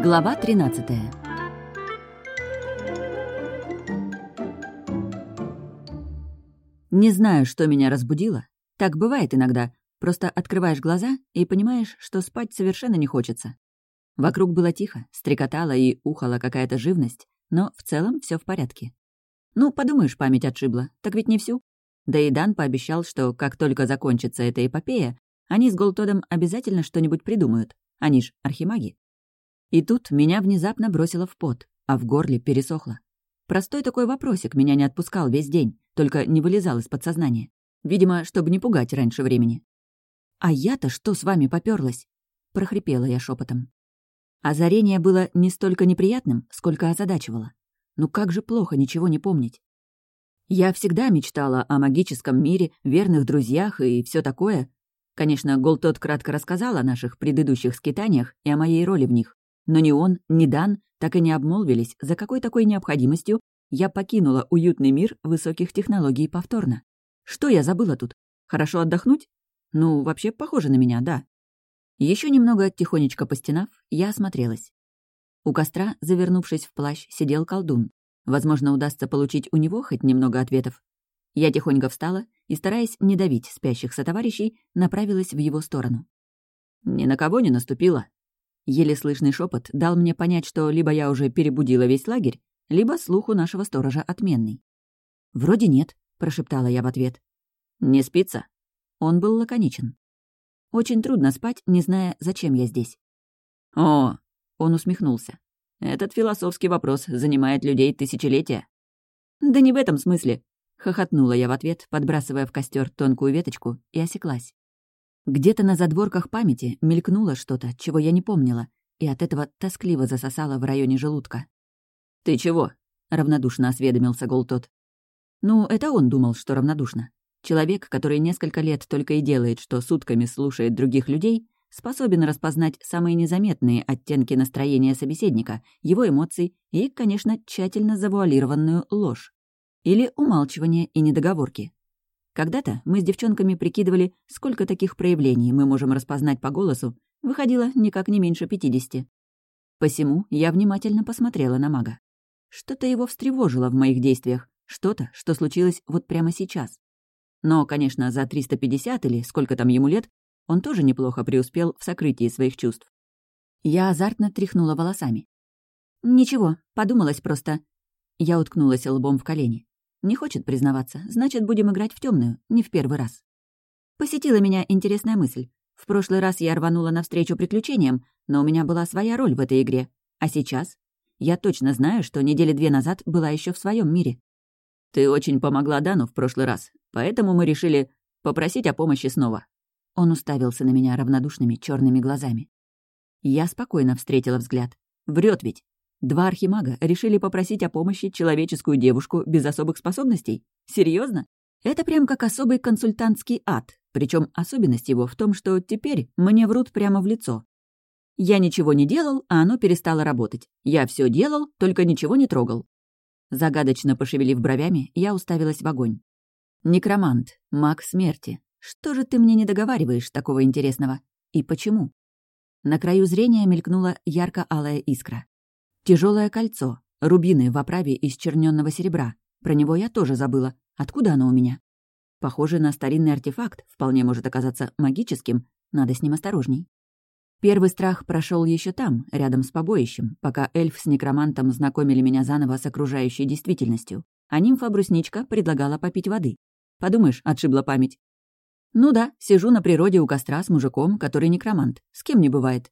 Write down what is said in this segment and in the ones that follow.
Глава 13 Не знаю, что меня разбудило. Так бывает иногда. Просто открываешь глаза и понимаешь, что спать совершенно не хочется. Вокруг было тихо, стрекотала и ухала какая-то живность, но в целом все в порядке. Ну, подумаешь, память отшибла, так ведь не всю. Да и Дан пообещал, что как только закончится эта эпопея, они с Голтодом обязательно что-нибудь придумают. Они ж архимаги. И тут меня внезапно бросило в пот, а в горле пересохло. Простой такой вопросик меня не отпускал весь день, только не вылезал из подсознания. Видимо, чтобы не пугать раньше времени. «А я-то что с вами попёрлась?» — прохрипела я шепотом. Озарение было не столько неприятным, сколько озадачивало. Ну как же плохо ничего не помнить. Я всегда мечтала о магическом мире, верных друзьях и все такое. Конечно, Голтот кратко рассказал о наших предыдущих скитаниях и о моей роли в них. Но ни он, ни Дан так и не обмолвились, за какой такой необходимостью я покинула уютный мир высоких технологий повторно. Что я забыла тут? Хорошо отдохнуть? Ну, вообще похоже на меня, да. Еще немного тихонечко постенав, я осмотрелась. У костра, завернувшись в плащ, сидел колдун. Возможно, удастся получить у него хоть немного ответов. Я тихонько встала и, стараясь не давить спящих сотоварищей, направилась в его сторону. «Ни на кого не наступила». Еле слышный шепот дал мне понять, что либо я уже перебудила весь лагерь, либо слух у нашего сторожа отменный. «Вроде нет», — прошептала я в ответ. «Не спится?» Он был лаконичен. «Очень трудно спать, не зная, зачем я здесь». «О!» — он усмехнулся. «Этот философский вопрос занимает людей тысячелетия». «Да не в этом смысле», — хохотнула я в ответ, подбрасывая в костер тонкую веточку, и осеклась. Где-то на задворках памяти мелькнуло что-то, чего я не помнила, и от этого тоскливо засосало в районе желудка. «Ты чего?» — равнодушно осведомился Голтот. Ну, это он думал, что равнодушно. Человек, который несколько лет только и делает, что сутками слушает других людей, способен распознать самые незаметные оттенки настроения собеседника, его эмоций и, конечно, тщательно завуалированную ложь. Или умалчивание и недоговорки. Когда-то мы с девчонками прикидывали, сколько таких проявлений мы можем распознать по голосу, выходило никак не меньше пятидесяти. Посему я внимательно посмотрела на мага. Что-то его встревожило в моих действиях, что-то, что случилось вот прямо сейчас. Но, конечно, за 350 или сколько там ему лет, он тоже неплохо преуспел в сокрытии своих чувств. Я азартно тряхнула волосами. «Ничего, подумалось просто». Я уткнулась лбом в колени. Не хочет признаваться, значит, будем играть в темную, не в первый раз. Посетила меня интересная мысль. В прошлый раз я рванула навстречу приключениям, но у меня была своя роль в этой игре. А сейчас? Я точно знаю, что недели две назад была еще в своем мире. Ты очень помогла Дану в прошлый раз, поэтому мы решили попросить о помощи снова. Он уставился на меня равнодушными черными глазами. Я спокойно встретила взгляд. Врет ведь. Два архимага решили попросить о помощи человеческую девушку без особых способностей? Серьезно? Это прям как особый консультантский ад. Причем особенность его в том, что теперь мне врут прямо в лицо. Я ничего не делал, а оно перестало работать. Я все делал, только ничего не трогал. Загадочно пошевелив бровями, я уставилась в огонь. «Некромант, маг смерти. Что же ты мне не договариваешь такого интересного? И почему?» На краю зрения мелькнула ярко-алая искра. Тяжелое кольцо, рубины в оправе из черненного серебра. Про него я тоже забыла. Откуда оно у меня? Похоже на старинный артефакт, вполне может оказаться магическим. Надо с ним осторожней. Первый страх прошел еще там, рядом с побоищем, пока эльф с некромантом знакомили меня заново с окружающей действительностью, а нимфа-брусничка предлагала попить воды. Подумаешь, отшибла память. Ну да, сижу на природе у костра с мужиком, который некромант. С кем не бывает.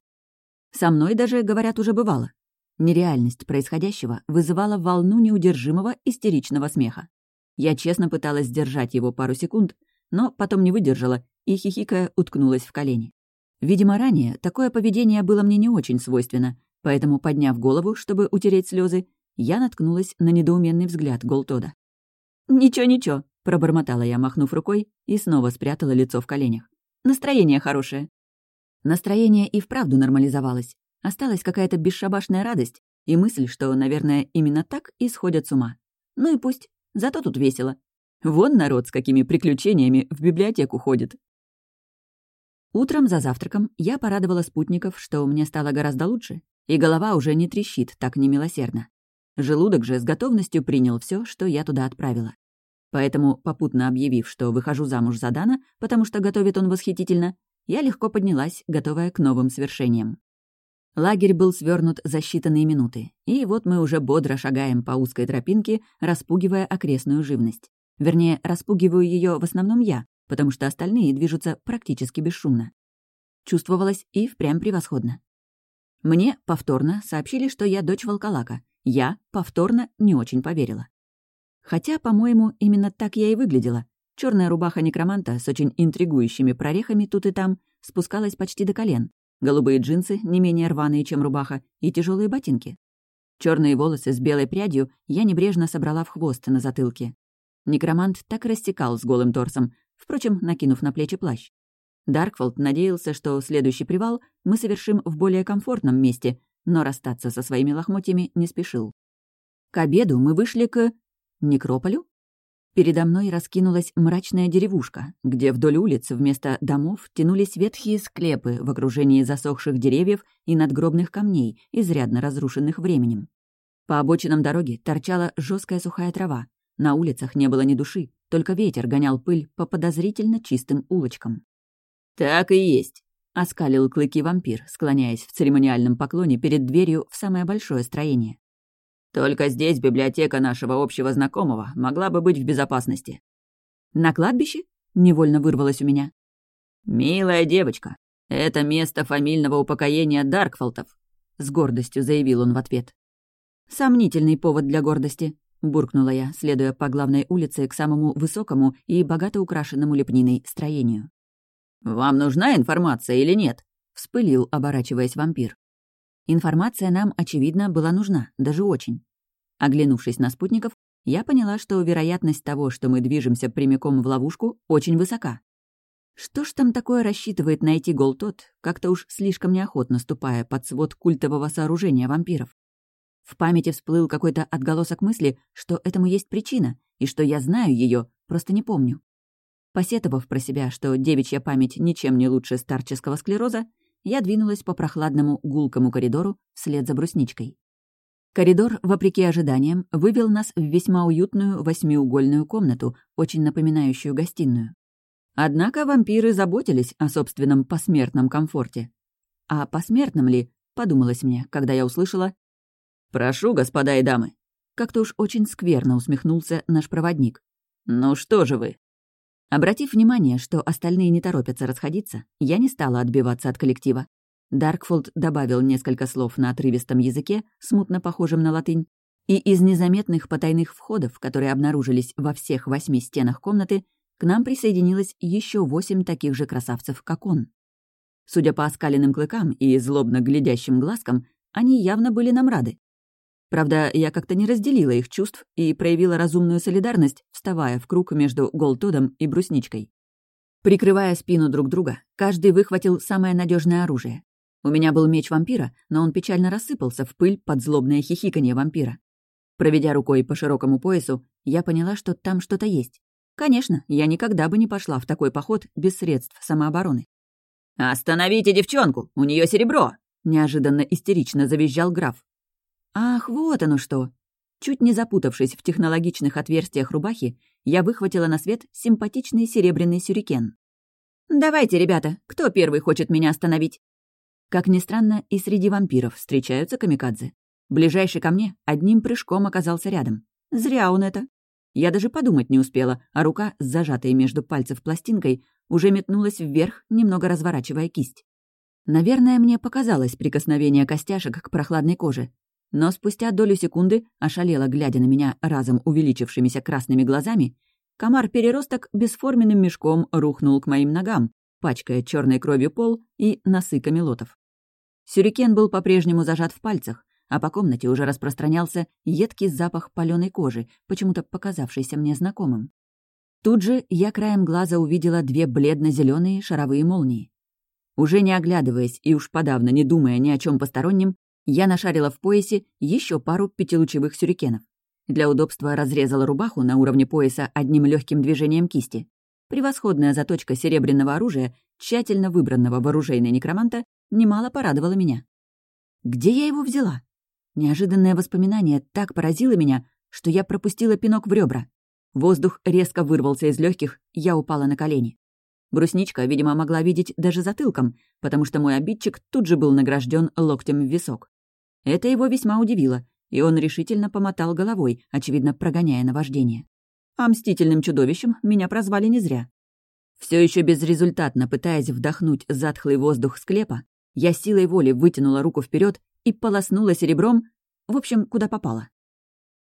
Со мной даже, говорят, уже бывало. Нереальность происходящего вызывала волну неудержимого истеричного смеха. Я честно пыталась сдержать его пару секунд, но потом не выдержала и, хихикая, уткнулась в колени. Видимо, ранее такое поведение было мне не очень свойственно, поэтому, подняв голову, чтобы утереть слезы, я наткнулась на недоуменный взгляд Голтода. «Ничего-ничего», — пробормотала я, махнув рукой, и снова спрятала лицо в коленях. «Настроение хорошее». Настроение и вправду нормализовалось. Осталась какая-то бесшабашная радость и мысль, что, наверное, именно так и сходят с ума. Ну и пусть. Зато тут весело. Вон народ с какими приключениями в библиотеку ходит. Утром за завтраком я порадовала спутников, что мне стало гораздо лучше, и голова уже не трещит так немилосердно. Желудок же с готовностью принял все, что я туда отправила. Поэтому, попутно объявив, что выхожу замуж за Дана, потому что готовит он восхитительно, я легко поднялась, готовая к новым свершениям. Лагерь был свернут за считанные минуты, и вот мы уже бодро шагаем по узкой тропинке, распугивая окрестную живность. Вернее, распугиваю ее в основном я, потому что остальные движутся практически бесшумно. Чувствовалось и впрямь превосходно. Мне повторно сообщили, что я дочь волколака. Я повторно не очень поверила. Хотя, по-моему, именно так я и выглядела. Черная рубаха некроманта с очень интригующими прорехами тут и там спускалась почти до колен, голубые джинсы, не менее рваные, чем рубаха, и тяжелые ботинки. Черные волосы с белой прядью я небрежно собрала в хвост на затылке. Некромант так растекал с голым торсом, впрочем, накинув на плечи плащ. Даркфолд надеялся, что следующий привал мы совершим в более комфортном месте, но расстаться со своими лохмотьями не спешил. К обеду мы вышли к... Некрополю? Передо мной раскинулась мрачная деревушка, где вдоль улиц вместо домов тянулись ветхие склепы в окружении засохших деревьев и надгробных камней, изрядно разрушенных временем. По обочинам дороги торчала жесткая сухая трава. На улицах не было ни души, только ветер гонял пыль по подозрительно чистым улочкам. «Так и есть», — оскалил клыки вампир, склоняясь в церемониальном поклоне перед дверью в самое большое строение. Только здесь библиотека нашего общего знакомого могла бы быть в безопасности. На кладбище? Невольно вырвалось у меня. Милая девочка, это место фамильного упокоения Даркфолтов, с гордостью заявил он в ответ. Сомнительный повод для гордости, буркнула я, следуя по главной улице к самому высокому и богато украшенному лепниной строению. «Вам нужна информация или нет?» — вспылил, оборачиваясь вампир. Информация нам, очевидно, была нужна, даже очень. Оглянувшись на спутников, я поняла, что вероятность того, что мы движемся прямиком в ловушку, очень высока. Что ж там такое рассчитывает найти гол тот, как-то уж слишком неохотно ступая под свод культового сооружения вампиров? В памяти всплыл какой-то отголосок мысли, что этому есть причина, и что я знаю ее, просто не помню. Посетовав про себя, что девичья память ничем не лучше старческого склероза, я двинулась по прохладному гулкому коридору вслед за брусничкой. Коридор, вопреки ожиданиям, вывел нас в весьма уютную восьмиугольную комнату, очень напоминающую гостиную. Однако вампиры заботились о собственном посмертном комфорте. А посмертном ли, подумалось мне, когда я услышала «Прошу, господа и дамы». Как-то уж очень скверно усмехнулся наш проводник. «Ну что же вы?» Обратив внимание, что остальные не торопятся расходиться, я не стала отбиваться от коллектива. Даркфолд добавил несколько слов на отрывистом языке, смутно похожем на латынь, и из незаметных потайных входов, которые обнаружились во всех восьми стенах комнаты, к нам присоединилось еще восемь таких же красавцев, как он. Судя по оскаленным клыкам и злобно глядящим глазкам, они явно были нам рады. Правда, я как-то не разделила их чувств и проявила разумную солидарность, вставая в круг между Голтодом и Брусничкой. Прикрывая спину друг друга, каждый выхватил самое надежное оружие у меня был меч вампира, но он печально рассыпался в пыль под злобное хихиканье вампира. Проведя рукой по широкому поясу, я поняла, что там что-то есть. Конечно, я никогда бы не пошла в такой поход без средств самообороны. «Остановите девчонку! У нее серебро!» — неожиданно истерично завизжал граф. «Ах, вот оно что!» Чуть не запутавшись в технологичных отверстиях рубахи, я выхватила на свет симпатичный серебряный сюрикен. «Давайте, ребята, кто первый хочет меня остановить?» Как ни странно, и среди вампиров встречаются камикадзе. Ближайший ко мне одним прыжком оказался рядом. Зря он это. Я даже подумать не успела, а рука, с зажатой между пальцев пластинкой, уже метнулась вверх, немного разворачивая кисть. Наверное, мне показалось прикосновение костяшек к прохладной коже. Но спустя долю секунды, ошалело глядя на меня разом увеличившимися красными глазами, комар-переросток бесформенным мешком рухнул к моим ногам, пачкая черной кровью пол и носы камелотов. Сюрикен был по-прежнему зажат в пальцах, а по комнате уже распространялся едкий запах паленой кожи, почему-то показавшийся мне знакомым. Тут же я краем глаза увидела две бледно зеленые шаровые молнии. Уже не оглядываясь и уж подавно не думая ни о чем постороннем, я нашарила в поясе еще пару пятилучевых сюрикенов. Для удобства разрезала рубаху на уровне пояса одним легким движением кисти. Превосходная заточка серебряного оружия тщательно выбранного вооружейной некроманта, немало порадовало меня. Где я его взяла? Неожиданное воспоминание так поразило меня, что я пропустила пинок в ребра. Воздух резко вырвался из легких, я упала на колени. Брусничка, видимо, могла видеть даже затылком, потому что мой обидчик тут же был награжден локтем в висок. Это его весьма удивило, и он решительно помотал головой, очевидно, прогоняя наваждение. А мстительным чудовищем меня прозвали не зря. Все еще безрезультатно пытаясь вдохнуть затхлый воздух склепа, я силой воли вытянула руку вперед и полоснула серебром, в общем, куда попало.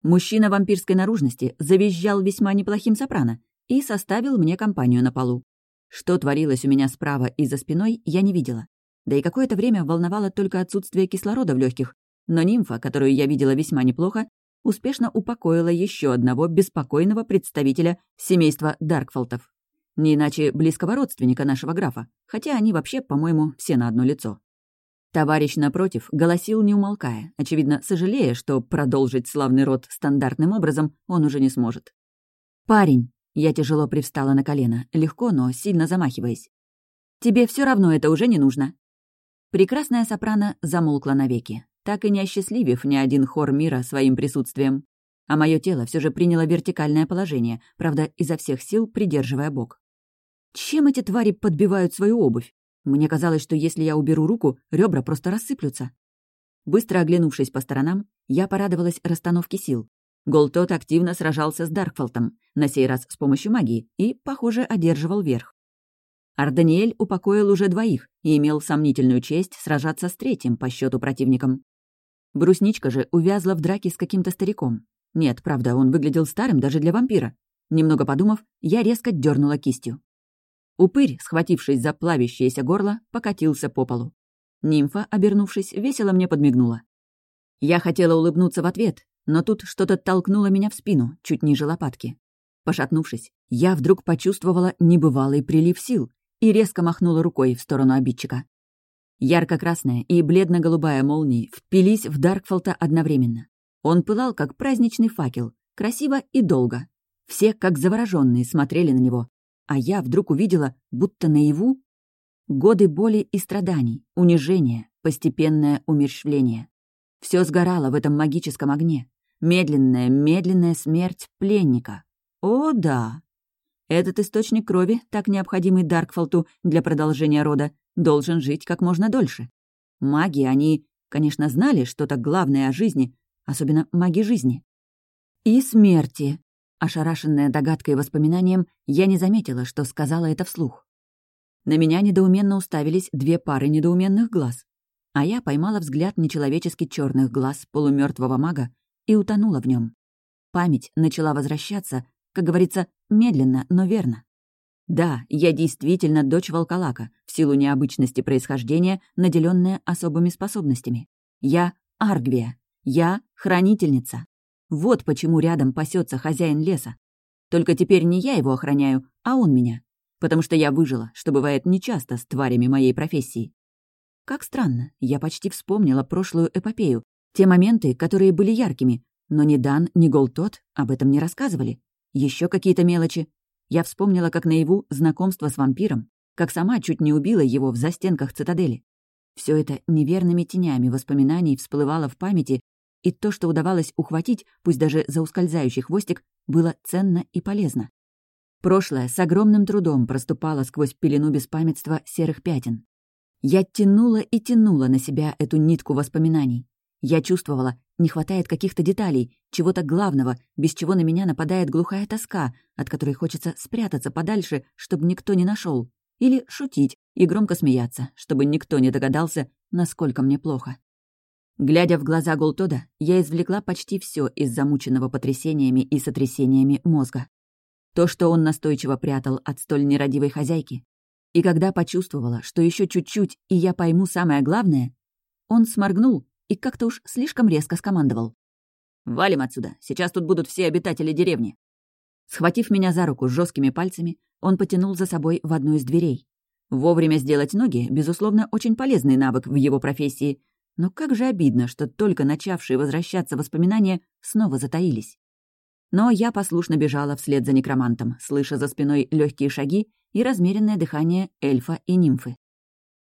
Мужчина вампирской наружности завизжал весьма неплохим сопрано и составил мне компанию на полу. Что творилось у меня справа и за спиной, я не видела. Да и какое-то время волновало только отсутствие кислорода в легких, но нимфа, которую я видела весьма неплохо, успешно упокоила еще одного беспокойного представителя семейства Даркфолтов. Не иначе близкого родственника нашего графа, хотя они вообще, по-моему, все на одно лицо. Товарищ напротив голосил не умолкая, очевидно, сожалея, что продолжить славный род стандартным образом он уже не сможет. «Парень!» Я тяжело привстала на колено, легко, но сильно замахиваясь. «Тебе все равно это уже не нужно». Прекрасная сопрано замолкла навеки, так и не осчастливив ни один хор мира своим присутствием. А мое тело все же приняло вертикальное положение, правда, изо всех сил придерживая бок. Чем эти твари подбивают свою обувь? Мне казалось, что если я уберу руку, ребра просто рассыплются. Быстро оглянувшись по сторонам, я порадовалась расстановке сил. Голтот активно сражался с Даркфолтом, на сей раз с помощью магии, и, похоже, одерживал верх. Арданиэль упокоил уже двоих и имел сомнительную честь сражаться с третьим по счету противником. Брусничка же увязла в драке с каким-то стариком. Нет, правда, он выглядел старым даже для вампира. Немного подумав, я резко дернула кистью. Упырь, схватившись за плавящееся горло, покатился по полу. Нимфа, обернувшись, весело мне подмигнула. Я хотела улыбнуться в ответ, но тут что-то толкнуло меня в спину, чуть ниже лопатки. Пошатнувшись, я вдруг почувствовала небывалый прилив сил и резко махнула рукой в сторону обидчика. Ярко-красная и бледно-голубая молнии впились в Даркфолта одновременно. Он пылал, как праздничный факел, красиво и долго. Все, как завороженные, смотрели на него. А я вдруг увидела, будто наяву, годы боли и страданий, унижения, постепенное умерщвление. Все сгорало в этом магическом огне. Медленная, медленная смерть пленника. О, да! Этот источник крови, так необходимый Даркфолту для продолжения рода, должен жить как можно дольше. Маги, они, конечно, знали что-то главное о жизни, особенно маги жизни. И смерти. Ошарашенная догадкой и воспоминанием, я не заметила, что сказала это вслух. На меня недоуменно уставились две пары недоуменных глаз, а я поймала взгляд нечеловечески черных глаз полумертвого мага и утонула в нем. Память начала возвращаться, как говорится, медленно, но верно. Да, я действительно дочь волколака, в силу необычности происхождения, наделенная особыми способностями. Я Аргвия. Я хранительница. Вот почему рядом пасется хозяин леса. Только теперь не я его охраняю, а он меня. Потому что я выжила, что бывает нечасто с тварями моей профессии. Как странно, я почти вспомнила прошлую эпопею, те моменты, которые были яркими, но ни Дан, ни Голтот об этом не рассказывали. Еще какие-то мелочи. Я вспомнила, как наяву знакомство с вампиром, как сама чуть не убила его в застенках цитадели. Все это неверными тенями воспоминаний всплывало в памяти, и то, что удавалось ухватить, пусть даже за ускользающий хвостик, было ценно и полезно. Прошлое с огромным трудом проступало сквозь пелену беспамятства серых пятен. Я тянула и тянула на себя эту нитку воспоминаний. Я чувствовала, не хватает каких-то деталей, чего-то главного, без чего на меня нападает глухая тоска, от которой хочется спрятаться подальше, чтобы никто не нашел, Или шутить и громко смеяться, чтобы никто не догадался, насколько мне плохо. Глядя в глаза Голтода, я извлекла почти все из замученного потрясениями и сотрясениями мозга. То, что он настойчиво прятал от столь нерадивой хозяйки. И когда почувствовала, что еще чуть-чуть, и я пойму самое главное, он сморгнул и как-то уж слишком резко скомандовал. «Валим отсюда, сейчас тут будут все обитатели деревни». Схватив меня за руку жесткими пальцами, он потянул за собой в одну из дверей. Вовремя сделать ноги, безусловно, очень полезный навык в его профессии, но как же обидно, что только начавшие возвращаться воспоминания снова затаились. Но я послушно бежала вслед за некромантом, слыша за спиной легкие шаги и размеренное дыхание эльфа и нимфы.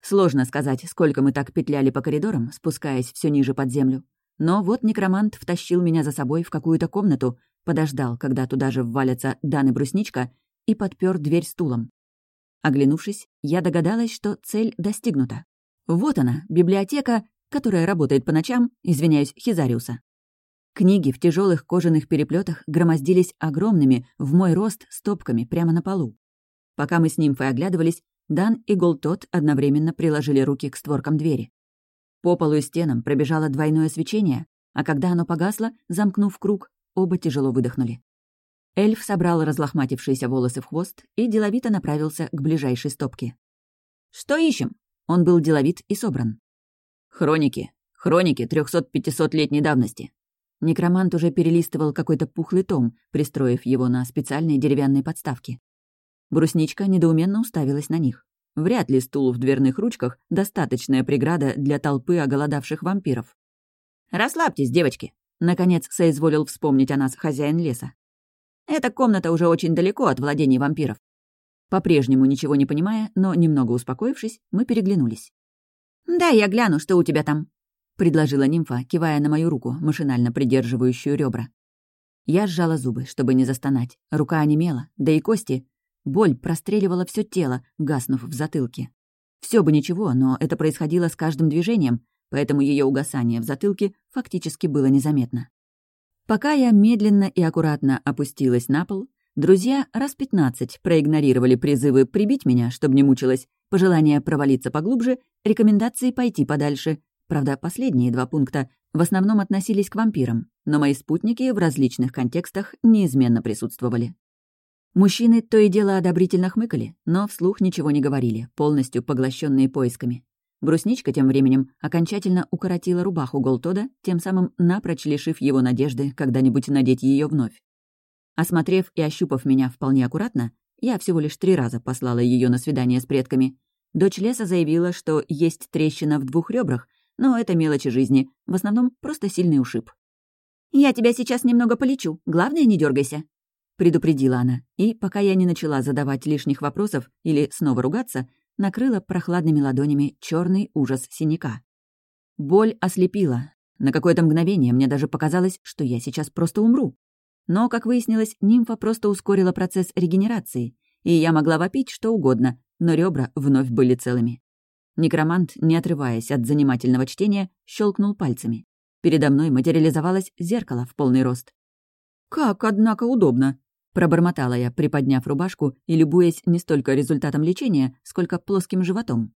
Сложно сказать, сколько мы так петляли по коридорам, спускаясь все ниже под землю. Но вот некромант втащил меня за собой в какую-то комнату, подождал, когда туда же ввалятся Дан и Брусничка, и подпер дверь стулом. Оглянувшись, я догадалась, что цель достигнута. Вот она, библиотека, которая работает по ночам, извиняюсь, Хизариуса. Книги в тяжелых кожаных переплетах громоздились огромными, в мой рост, стопками прямо на полу. Пока мы с нимфой оглядывались, Дан и Голтот одновременно приложили руки к створкам двери. По полу и стенам пробежало двойное свечение, а когда оно погасло, замкнув круг, оба тяжело выдохнули. Эльф собрал разлохматившиеся волосы в хвост и деловито направился к ближайшей стопке. «Что ищем?» Он был деловит и собран. «Хроники. Хроники 300-500-летней давности». Некромант уже перелистывал какой-то пухлый том, пристроив его на специальной деревянной подставке. Брусничка недоуменно уставилась на них. Вряд ли стул в дверных ручках — достаточная преграда для толпы оголодавших вампиров. «Расслабьтесь, девочки!» — наконец соизволил вспомнить о нас хозяин леса. «Эта комната уже очень далеко от владений вампиров». По-прежнему ничего не понимая, но немного успокоившись, мы переглянулись. «Да, я гляну, что у тебя там», — предложила нимфа, кивая на мою руку, машинально придерживающую ребра. Я сжала зубы, чтобы не застонать. Рука онемела, да и кости Боль простреливала все тело, гаснув в затылке. Все бы ничего, но это происходило с каждым движением, поэтому ее угасание в затылке фактически было незаметно. Пока я медленно и аккуратно опустилась на пол, друзья раз пятнадцать проигнорировали призывы прибить меня, чтобы не мучилась, пожелание провалиться поглубже, рекомендации пойти подальше. Правда, последние два пункта в основном относились к вампирам, но мои спутники в различных контекстах неизменно присутствовали. Мужчины то и дело одобрительно хмыкали, но вслух ничего не говорили, полностью поглощенные поисками. Брусничка тем временем окончательно укоротила рубаху Голтода, тем самым напрочь лишив его надежды когда-нибудь надеть ее вновь. Осмотрев и ощупав меня вполне аккуратно, я всего лишь три раза послала ее на свидание с предками. Дочь леса заявила, что есть трещина в двух ребрах, но это мелочи жизни, в основном просто сильный ушиб. «Я тебя сейчас немного полечу, главное, не дергайся, предупредила она, и, пока я не начала задавать лишних вопросов или снова ругаться, накрыла прохладными ладонями черный ужас синяка. Боль ослепила. На какое-то мгновение мне даже показалось, что я сейчас просто умру. Но, как выяснилось, нимфа просто ускорила процесс регенерации, и я могла вопить что угодно, но ребра вновь были целыми. Некромант, не отрываясь от занимательного чтения, щелкнул пальцами. Передо мной материализовалось зеркало в полный рост. «Как, однако, удобно!» Пробормотала я, приподняв рубашку и любуясь не столько результатом лечения, сколько плоским животом.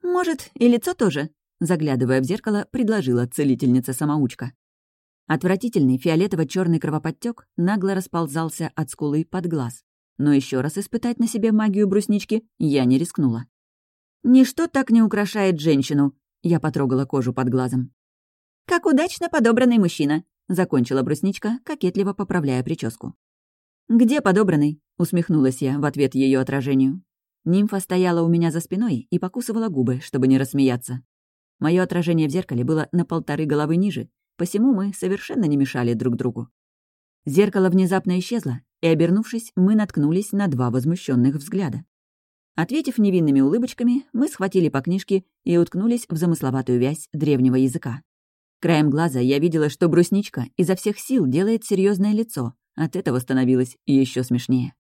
«Может, и лицо тоже?» Заглядывая в зеркало, предложила целительница-самоучка. Отвратительный фиолетово черный кровоподтек нагло расползался от скулы под глаз. Но еще раз испытать на себе магию бруснички я не рискнула. «Ничто так не украшает женщину», — я потрогала кожу под глазом. «Как удачно подобранный мужчина», — закончила брусничка, кокетливо поправляя прическу. «Где подобранный?» — усмехнулась я в ответ ее отражению. Нимфа стояла у меня за спиной и покусывала губы, чтобы не рассмеяться. Мое отражение в зеркале было на полторы головы ниже, посему мы совершенно не мешали друг другу. Зеркало внезапно исчезло, и, обернувшись, мы наткнулись на два возмущенных взгляда. Ответив невинными улыбочками, мы схватили по книжке и уткнулись в замысловатую вязь древнего языка. Краем глаза я видела, что брусничка изо всех сил делает серьезное лицо, от этого становилось еще смешнее.